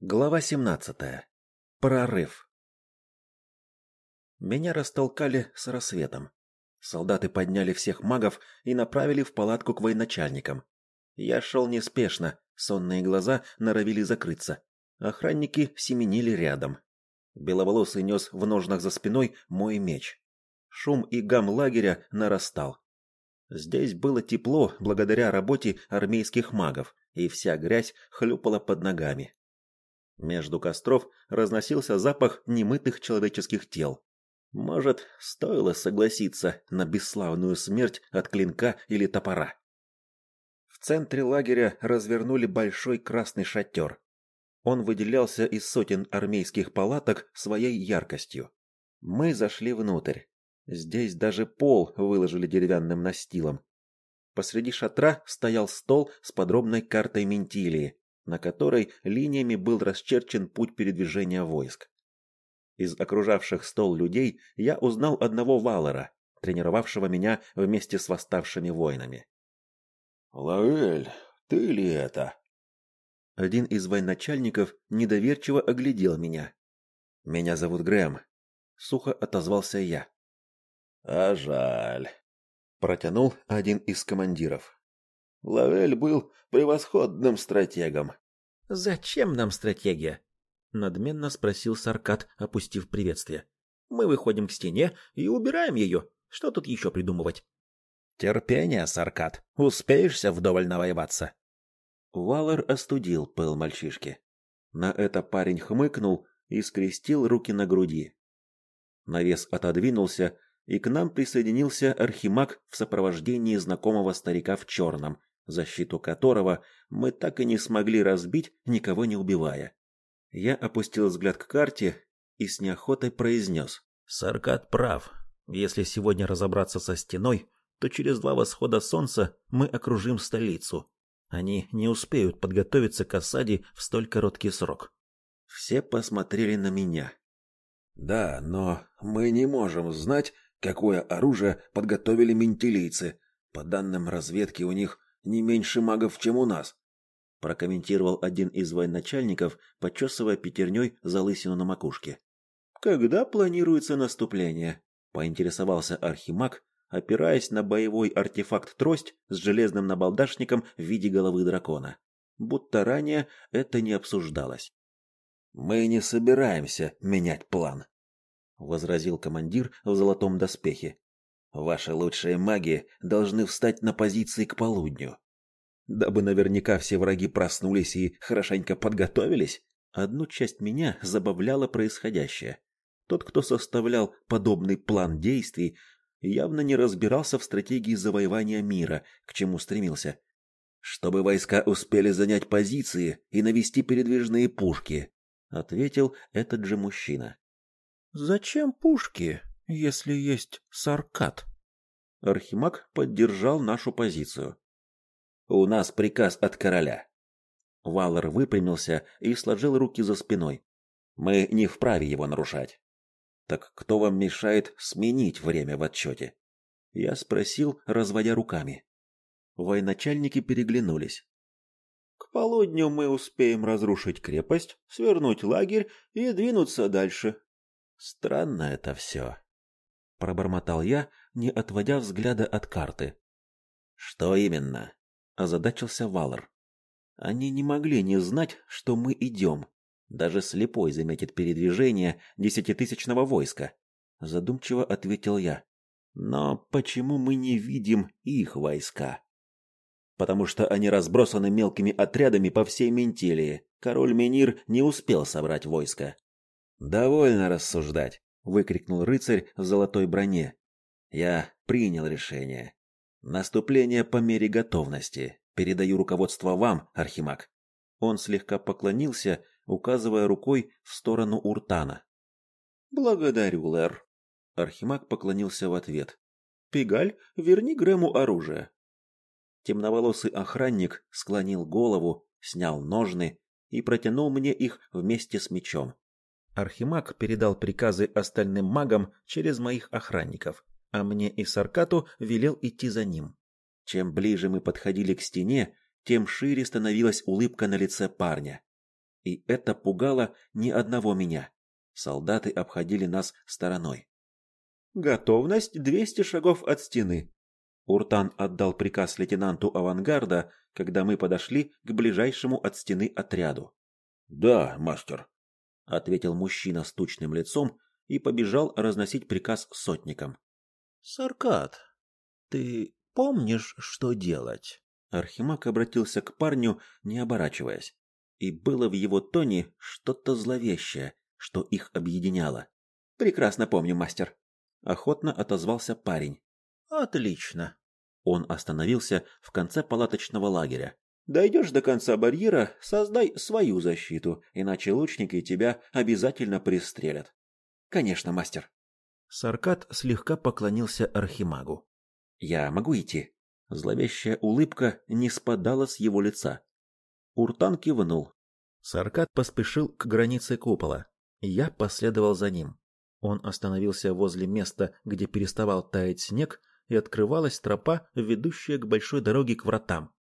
Глава 17. Прорыв. Меня растолкали с рассветом. Солдаты подняли всех магов и направили в палатку к военачальникам. Я шел неспешно, сонные глаза норовили закрыться. Охранники семенили рядом. Беловолосый нес в ножнах за спиной мой меч. Шум и гам лагеря нарастал. Здесь было тепло благодаря работе армейских магов, и вся грязь хлюпала под ногами. Между костров разносился запах немытых человеческих тел. Может, стоило согласиться на бесславную смерть от клинка или топора. В центре лагеря развернули большой красный шатер. Он выделялся из сотен армейских палаток своей яркостью. Мы зашли внутрь. Здесь даже пол выложили деревянным настилом. Посреди шатра стоял стол с подробной картой Ментилии, на которой линиями был расчерчен путь передвижения войск. Из окружавших стол людей я узнал одного Валера, тренировавшего меня вместе с восставшими воинами. «Лаэль, ты ли это?» Один из военачальников недоверчиво оглядел меня. «Меня зовут Грэм», — сухо отозвался я. «А жаль», — протянул один из командиров. Лавель был превосходным стратегом. Зачем нам стратегия? надменно спросил Саркат, опустив приветствие. Мы выходим к стене и убираем ее. Что тут еще придумывать? Терпение, Саркат. Успеешься вдоволь навоеваться. Валер остудил пыл мальчишки. На это парень хмыкнул и скрестил руки на груди. Навес отодвинулся, и к нам присоединился архимаг в сопровождении знакомого старика в черном, защиту которого мы так и не смогли разбить, никого не убивая. Я опустил взгляд к карте и с неохотой произнес. «Саркат прав. Если сегодня разобраться со стеной, то через два восхода солнца мы окружим столицу. Они не успеют подготовиться к осаде в столь короткий срок». Все посмотрели на меня. «Да, но мы не можем знать, какое оружие подготовили ментилийцы. По данным разведки, у них не меньше магов, чем у нас, прокомментировал один из военачальников, почесывая пятерней залысину на макушке. Когда планируется наступление? поинтересовался архимаг, опираясь на боевой артефакт-трость с железным набалдашником в виде головы дракона. Будто ранее это не обсуждалось. Мы не собираемся менять план, возразил командир в золотом доспехе. Ваши лучшие маги должны встать на позиции к полудню. Дабы наверняка все враги проснулись и хорошенько подготовились, одну часть меня забавляло происходящее. Тот, кто составлял подобный план действий, явно не разбирался в стратегии завоевания мира, к чему стремился. Чтобы войска успели занять позиции и навести передвижные пушки, ответил этот же мужчина. Зачем пушки? Если есть Саркат. Архимаг поддержал нашу позицию. У нас приказ от короля. Валер выпрямился и сложил руки за спиной. Мы не вправе его нарушать. Так кто вам мешает сменить время в отчете? Я спросил, разводя руками. Военачальники переглянулись. К полудню мы успеем разрушить крепость, свернуть лагерь и двинуться дальше. Странно это все пробормотал я, не отводя взгляда от карты. Что именно? озадачился Валер. Они не могли не знать, что мы идем. Даже слепой заметит передвижение десятитысячного войска, задумчиво ответил я. Но почему мы не видим их войска? Потому что они разбросаны мелкими отрядами по всей Ментилии. Король Менир не успел собрать войско. Довольно рассуждать выкрикнул рыцарь в золотой броне. Я принял решение. Наступление по мере готовности. Передаю руководство вам, архимаг. Он слегка поклонился, указывая рукой в сторону Уртана. Благодарю, Лэр. Архимаг поклонился в ответ. Пигаль, верни Грэму оружие. Темноволосый охранник склонил голову, снял ножны и протянул мне их вместе с мечом. Архимаг передал приказы остальным магам через моих охранников, а мне и Саркату велел идти за ним. Чем ближе мы подходили к стене, тем шире становилась улыбка на лице парня. И это пугало ни одного меня. Солдаты обходили нас стороной. Готовность 200 шагов от стены. Уртан отдал приказ лейтенанту авангарда, когда мы подошли к ближайшему от стены отряду. Да, мастер, ответил мужчина с тучным лицом и побежал разносить приказ сотникам. Саркат, ты помнишь, что делать? Архимаг обратился к парню, не оборачиваясь, и было в его тоне что-то зловещее, что их объединяло. Прекрасно помню, мастер, охотно отозвался парень. Отлично. Он остановился в конце палаточного лагеря. Дойдешь до конца барьера, создай свою защиту, иначе лучники тебя обязательно пристрелят. Конечно, мастер. Саркат слегка поклонился архимагу. Я могу идти? Зловещая улыбка не спадала с его лица. Уртан кивнул. Саркат поспешил к границе купола. Я последовал за ним. Он остановился возле места, где переставал таять снег, и открывалась тропа, ведущая к большой дороге к вратам.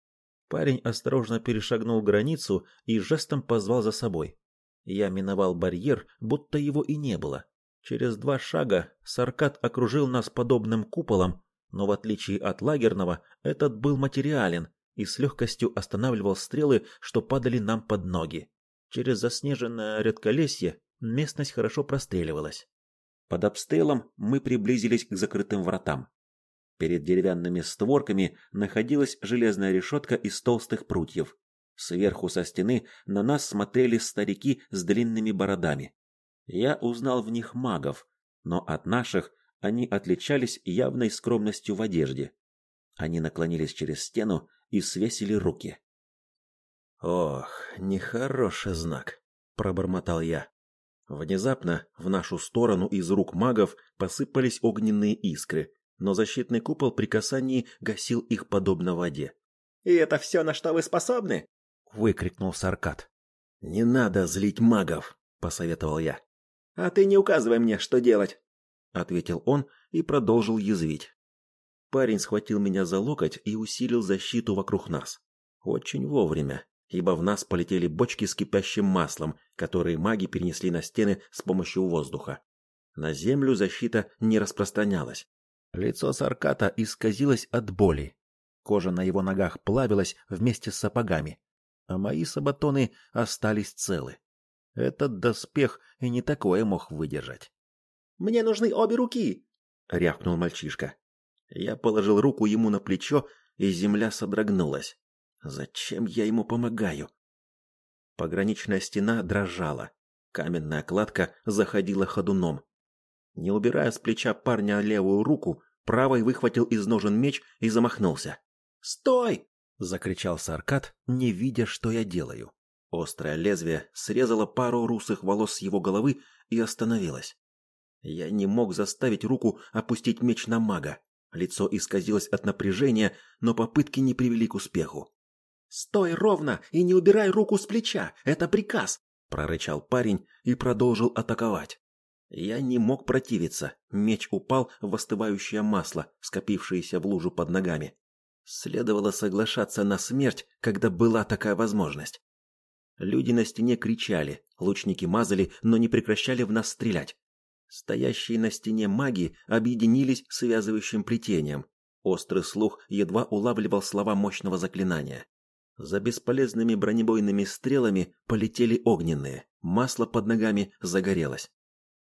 Парень осторожно перешагнул границу и жестом позвал за собой. Я миновал барьер, будто его и не было. Через два шага Саркат окружил нас подобным куполом, но в отличие от лагерного, этот был материален и с легкостью останавливал стрелы, что падали нам под ноги. Через заснеженное редколесье местность хорошо простреливалась. Под обстрелом мы приблизились к закрытым вратам. Перед деревянными створками находилась железная решетка из толстых прутьев. Сверху со стены на нас смотрели старики с длинными бородами. Я узнал в них магов, но от наших они отличались явной скромностью в одежде. Они наклонились через стену и свесили руки. Ох, нехороший знак, пробормотал я. Внезапно в нашу сторону из рук магов посыпались огненные искры, но защитный купол при касании гасил их подобно воде. «И это все, на что вы способны?» — выкрикнул Саркат. «Не надо злить магов», — посоветовал я. «А ты не указывай мне, что делать», — ответил он и продолжил язвить. Парень схватил меня за локоть и усилил защиту вокруг нас. Очень вовремя, ибо в нас полетели бочки с кипящим маслом, которые маги перенесли на стены с помощью воздуха. На землю защита не распространялась. Лицо Сарката исказилось от боли. Кожа на его ногах плавилась вместе с сапогами, а мои сабатоны остались целы. Этот доспех и не такое мог выдержать. «Мне нужны обе руки!» — рявкнул мальчишка. Я положил руку ему на плечо, и земля содрогнулась. Зачем я ему помогаю? Пограничная стена дрожала. Каменная кладка заходила ходуном. Не убирая с плеча парня левую руку, правой выхватил из ножен меч и замахнулся. "Стой!" закричал Саркат, не видя, что я делаю. Острое лезвие срезало пару русых волос с его головы и остановилось. Я не мог заставить руку опустить меч на мага. Лицо исказилось от напряжения, но попытки не привели к успеху. "Стой ровно и не убирай руку с плеча, это приказ", прорычал парень и продолжил атаковать. Я не мог противиться. Меч упал в остывающее масло, скопившееся в лужу под ногами. Следовало соглашаться на смерть, когда была такая возможность. Люди на стене кричали, лучники мазали, но не прекращали в нас стрелять. Стоящие на стене маги объединились связывающим плетением. Острый слух едва улавливал слова мощного заклинания. За бесполезными бронебойными стрелами полетели огненные. Масло под ногами загорелось.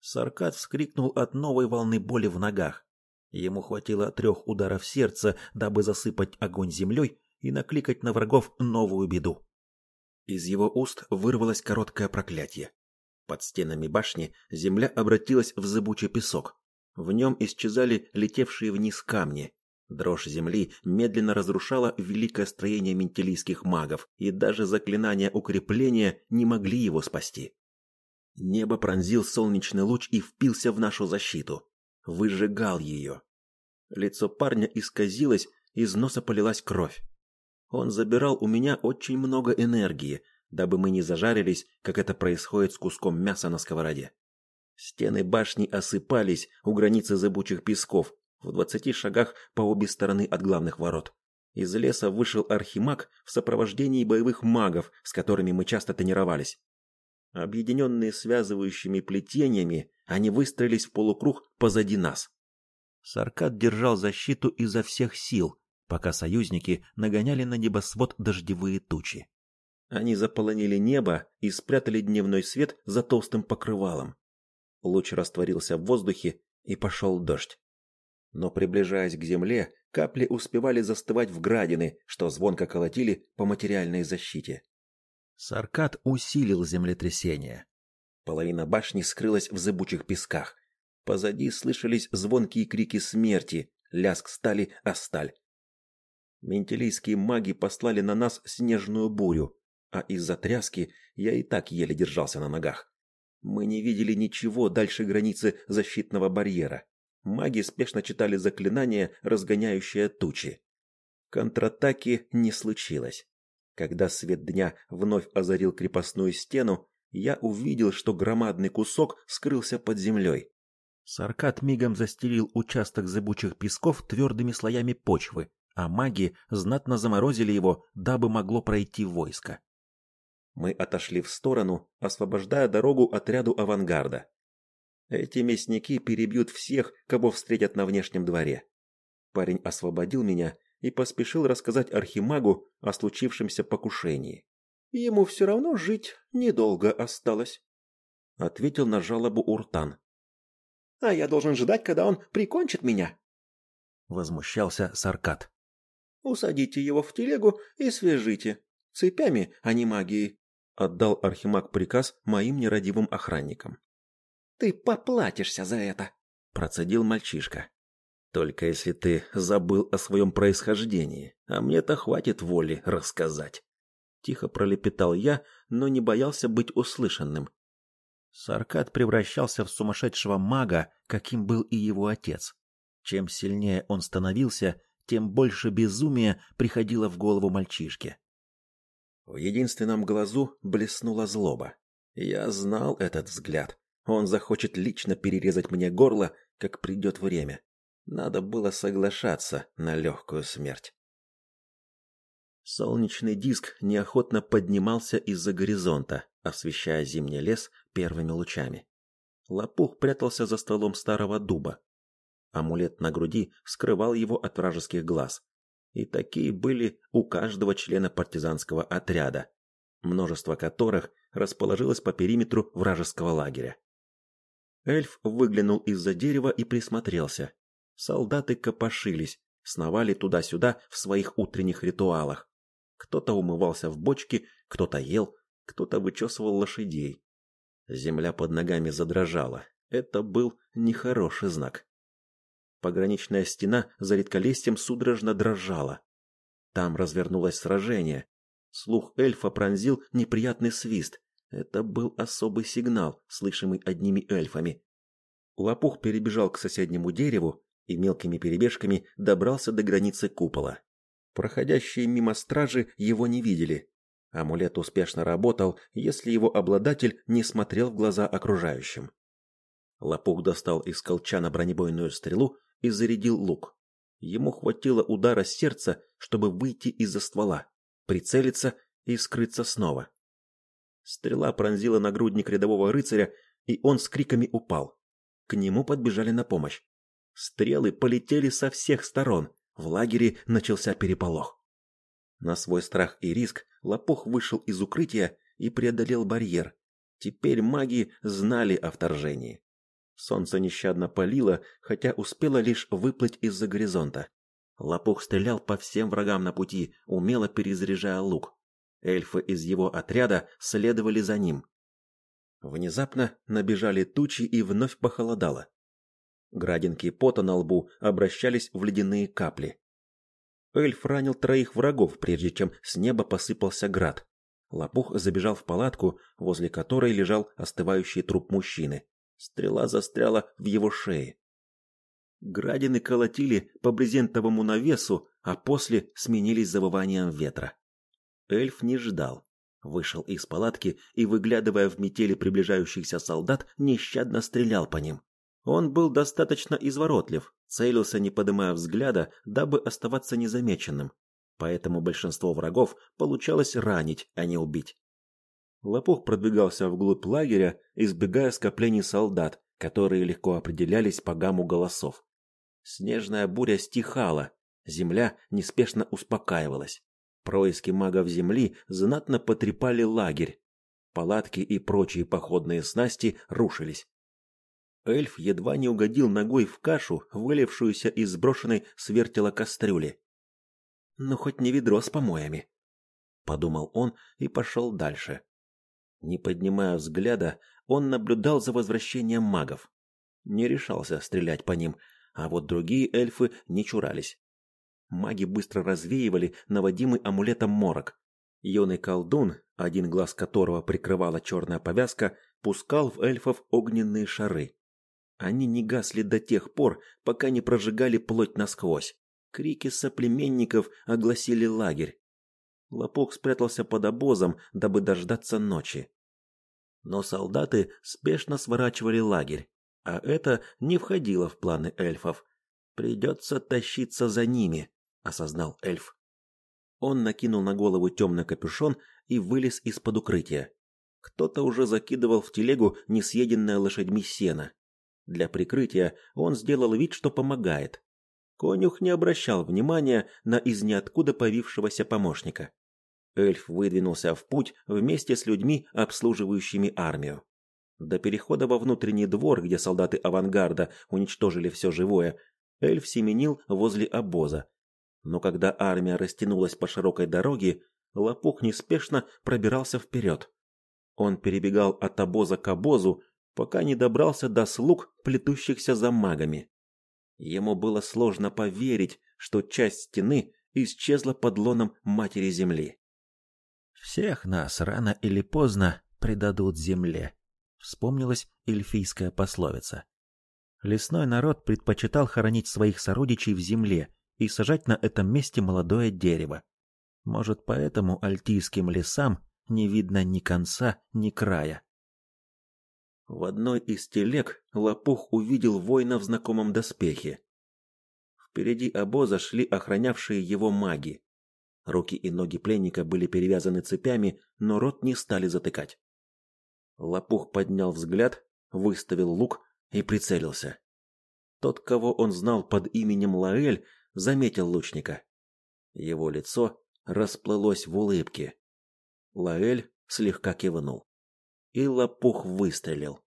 Саркат вскрикнул от новой волны боли в ногах. Ему хватило трех ударов сердца, дабы засыпать огонь землей и накликать на врагов новую беду. Из его уст вырвалось короткое проклятие. Под стенами башни земля обратилась в зыбучий песок. В нем исчезали летевшие вниз камни. Дрожь земли медленно разрушала великое строение ментилийских магов, и даже заклинания укрепления не могли его спасти. Небо пронзил солнечный луч и впился в нашу защиту. Выжигал ее. Лицо парня исказилось, из носа полилась кровь. Он забирал у меня очень много энергии, дабы мы не зажарились, как это происходит с куском мяса на сковороде. Стены башни осыпались у границы зыбучих песков, в двадцати шагах по обе стороны от главных ворот. Из леса вышел архимаг в сопровождении боевых магов, с которыми мы часто тренировались. Объединенные связывающими плетениями, они выстроились в полукруг позади нас. Саркат держал защиту изо всех сил, пока союзники нагоняли на небосвод дождевые тучи. Они заполонили небо и спрятали дневной свет за толстым покрывалом. Луч растворился в воздухе, и пошел дождь. Но приближаясь к земле, капли успевали застывать в градины, что звонко колотили по материальной защите. Саркат усилил землетрясение. Половина башни скрылась в зыбучих песках. Позади слышались звонкие крики смерти, лязг стали о сталь. Ментилийские маги послали на нас снежную бурю, а из-за тряски я и так еле держался на ногах. Мы не видели ничего дальше границы защитного барьера. Маги спешно читали заклинания, разгоняющие тучи. Контратаки не случилось. Когда свет дня вновь озарил крепостную стену, я увидел, что громадный кусок скрылся под землей. Саркат мигом застелил участок зыбучих песков твердыми слоями почвы, а маги знатно заморозили его, дабы могло пройти войско. Мы отошли в сторону, освобождая дорогу отряду авангарда. Эти мясники перебьют всех, кого встретят на внешнем дворе. Парень освободил меня и поспешил рассказать архимагу о случившемся покушении. Ему все равно жить недолго осталось, ответил на жалобу Уртан. А я должен ждать, когда он прикончит меня, возмущался Саркат. Усадите его в телегу и свяжите цепями, а не магией, отдал архимаг приказ моим нерадивым охранникам. Ты поплатишься за это, процедил мальчишка. Только если ты забыл о своем происхождении, а мне-то хватит воли рассказать. Тихо пролепетал я, но не боялся быть услышанным. Саркат превращался в сумасшедшего мага, каким был и его отец. Чем сильнее он становился, тем больше безумия приходило в голову мальчишке. В единственном глазу блеснула злоба. Я знал этот взгляд. Он захочет лично перерезать мне горло, как придет время. Надо было соглашаться на легкую смерть. Солнечный диск неохотно поднимался из-за горизонта, освещая зимний лес первыми лучами. Лопух прятался за стволом старого дуба. Амулет на груди скрывал его от вражеских глаз. И такие были у каждого члена партизанского отряда, множество которых расположилось по периметру вражеского лагеря. Эльф выглянул из-за дерева и присмотрелся. Солдаты копошились, сновали туда-сюда в своих утренних ритуалах. Кто-то умывался в бочке, кто-то ел, кто-то вычесывал лошадей. Земля под ногами задрожала. Это был нехороший знак. Пограничная стена за редколестьем судорожно дрожала. Там развернулось сражение. Слух эльфа пронзил неприятный свист. Это был особый сигнал, слышимый одними эльфами. Лопух перебежал к соседнему дереву и мелкими перебежками добрался до границы купола. Проходящие мимо стражи его не видели. Амулет успешно работал, если его обладатель не смотрел в глаза окружающим. Лопух достал из колчана бронебойную стрелу и зарядил лук. Ему хватило удара сердца, чтобы выйти из-за ствола, прицелиться и скрыться снова. Стрела пронзила нагрудник рядового рыцаря, и он с криками упал. К нему подбежали на помощь. Стрелы полетели со всех сторон. В лагере начался переполох. На свой страх и риск Лопух вышел из укрытия и преодолел барьер. Теперь маги знали о вторжении. Солнце нещадно палило, хотя успело лишь выплыть из-за горизонта. Лопух стрелял по всем врагам на пути, умело перезаряжая лук. Эльфы из его отряда следовали за ним. Внезапно набежали тучи и вновь похолодало. Градинки пота на лбу обращались в ледяные капли. Эльф ранил троих врагов, прежде чем с неба посыпался град. Лопух забежал в палатку, возле которой лежал остывающий труп мужчины. Стрела застряла в его шее. Градины колотили по брезентовому навесу, а после сменились завыванием ветра. Эльф не ждал. Вышел из палатки и, выглядывая в метели приближающихся солдат, нещадно стрелял по ним. Он был достаточно изворотлив, целился, не поднимая взгляда, дабы оставаться незамеченным. Поэтому большинство врагов получалось ранить, а не убить. Лопух продвигался вглубь лагеря, избегая скоплений солдат, которые легко определялись по гамму голосов. Снежная буря стихала, земля неспешно успокаивалась. Происки магов земли знатно потрепали лагерь. Палатки и прочие походные снасти рушились. Эльф едва не угодил ногой в кашу, вылившуюся из сброшенной с вертела кастрюли. «Ну, хоть не ведро с помоями», — подумал он и пошел дальше. Не поднимая взгляда, он наблюдал за возвращением магов. Не решался стрелять по ним, а вот другие эльфы не чурались. Маги быстро развеивали наводимый амулетом морок. Юный колдун, один глаз которого прикрывала черная повязка, пускал в эльфов огненные шары. Они не гасли до тех пор, пока не прожигали плоть насквозь. Крики соплеменников огласили лагерь. Лопух спрятался под обозом, дабы дождаться ночи. Но солдаты спешно сворачивали лагерь, а это не входило в планы эльфов. Придется тащиться за ними, осознал эльф. Он накинул на голову темный капюшон и вылез из-под укрытия. Кто-то уже закидывал в телегу несъеденное лошадьми сено. Для прикрытия он сделал вид, что помогает. Конюх не обращал внимания на из ниоткуда появившегося помощника. Эльф выдвинулся в путь вместе с людьми, обслуживающими армию. До перехода во внутренний двор, где солдаты авангарда уничтожили все живое, эльф семенил возле обоза. Но когда армия растянулась по широкой дороге, лопух неспешно пробирался вперед. Он перебегал от обоза к обозу, пока не добрался до слуг, плетущихся за магами. Ему было сложно поверить, что часть стены исчезла под лоном матери земли. Всех нас рано или поздно предадут земле, вспомнилась эльфийская пословица. Лесной народ предпочитал хоронить своих сородичей в земле и сажать на этом месте молодое дерево. Может, поэтому альтийским лесам не видно ни конца, ни края. В одной из телег Лопух увидел воина в знакомом доспехе. Впереди обоза шли охранявшие его маги. Руки и ноги пленника были перевязаны цепями, но рот не стали затыкать. Лопух поднял взгляд, выставил лук и прицелился. Тот, кого он знал под именем Лаэль, заметил лучника. Его лицо расплылось в улыбке. Лаэль слегка кивнул. И лопух выстрелил.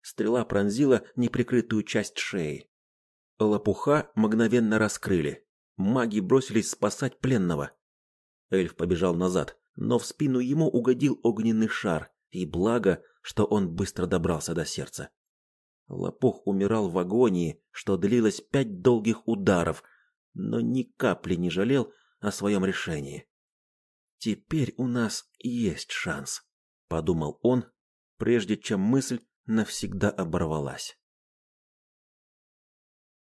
Стрела пронзила неприкрытую часть шеи. Лопуха мгновенно раскрыли. Маги бросились спасать пленного. Эльф побежал назад, но в спину ему угодил огненный шар, и благо, что он быстро добрался до сердца. Лопух умирал в агонии, что длилось пять долгих ударов, но ни капли не жалел о своем решении. Теперь у нас есть шанс, подумал он, прежде чем мысль навсегда оборвалась.